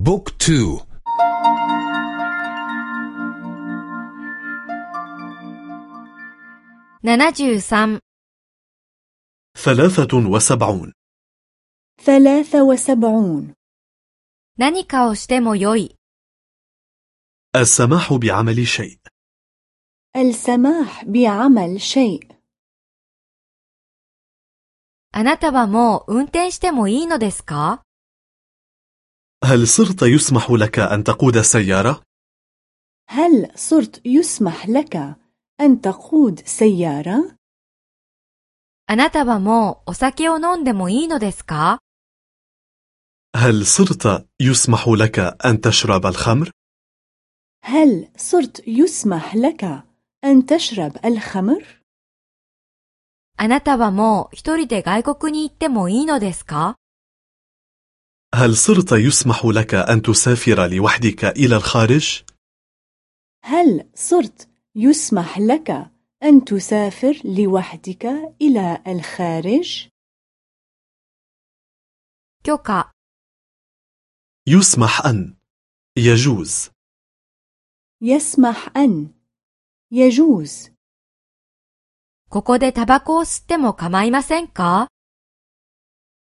بوك تو ننجو ثلاثة وسبعون ثلاثة وسبعون 何かをしてもよい。 السماح بعمل شيء السماح بعمل شيء あなたはもう運転してもいいのですか هل صرت يسمح لك أن تقود سيارة؟ هل صرت يسمح لك أن تقود سيارة؟ あなたはもうお酒を飲んでもいいのですか هل صرت يسمح لك أن تشرب الخمر؟ هل صرت يسمح لك أن تشرب الخمر؟ あなたはもう一人で外国に行ってもいいのですか هل صرت يسمح لك أن تسافر لوحدك إلى الخارج؟ هل صرت يسمح لك أن تسافر لوحدك إلى الخارج؟ 許可、 يسمح أن يجوز يسمح أن يجوز ここでタバコを吸っても構いませんか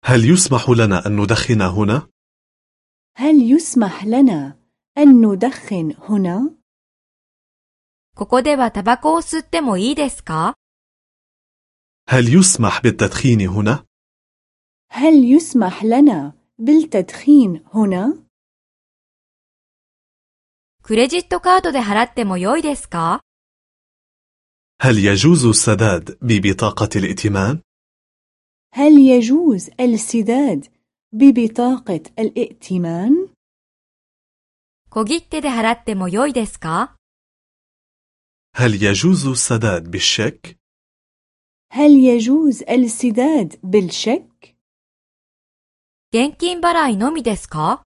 هل يسمح لنا أن ندخن هنا؟ هل يسمح لنا أن ندخن هنا؟ ここではタバコを吸ってもいいですか هل يسمح بالتدخين هنا؟ هل يسمح لنا بالتدخين هنا؟ クレジットカードで払ってもよいですか هل يجوز السداد ببطاقة الائتمان؟ هل يجوز السداد ببطاقة الائتمان؟ 小切手で払ってもよいですか هل يجوز السداد بالشيك؟ هل يجوز السداد بالشك؟ 現金払いのみですか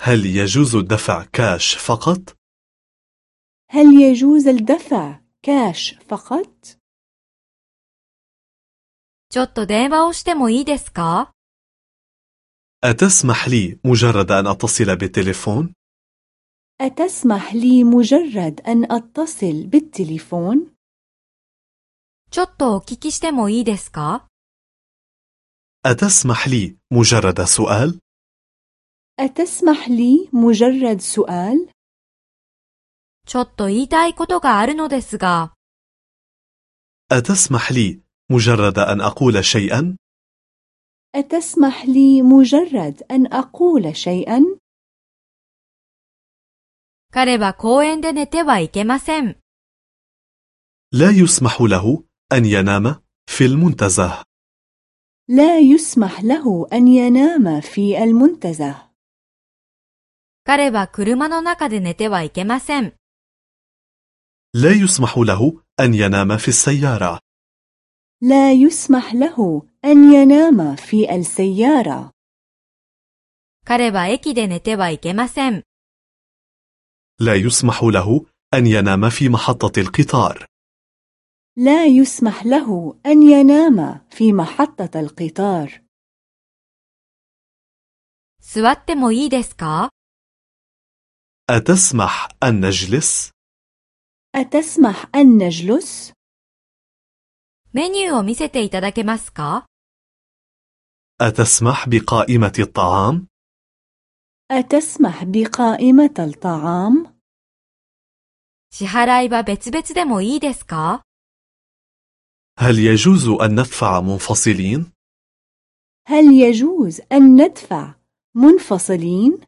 هل يجوز الدفع كاش فقط؟ هل يجوز الدفع كاش فقط؟ ちょっと電話をしてもいいですか أتسمح لي مجرد أن أتصل بالتليفون؟ أتسمح لي مجرد أن أتصل بالتليفون؟ ちょっとお聞きしてもいいですか أتسمح لي مجرد سؤال؟ أتسمح لي مجرد سؤال؟ ちょっと言いたいことがあるのですが、 أتسمح لي مجرد أن أقول شيئا؟ أتسمح لي مجرد أن أقول شيئا؟ 彼は公園で寝てはいけません。 لا يسمح له أن ينام في المنتزه لا يسمح له أن ينام في المنتزه 彼は車の中で寝てはいけません。 لا يسمح له أن ينام في السيارة لا يسمح له أن ينام في السيارة 彼は駅で寝てはいけません。 لا يسمح له أن ينام في محطة القطار لا يسمح له أن ينام في محطة القطار 座ってもいいですか أتسمح أن نجلس؟ أتسمح أن نجلس؟ メニューを見せていただけますか أتسمح بقائمة الطعام؟ أتسمح بقائمة الطعام؟ 支払いは別々でもいいですか هل يجوز أن ندفع منفصلين؟ هل يجوز أن ندفع منفصلين؟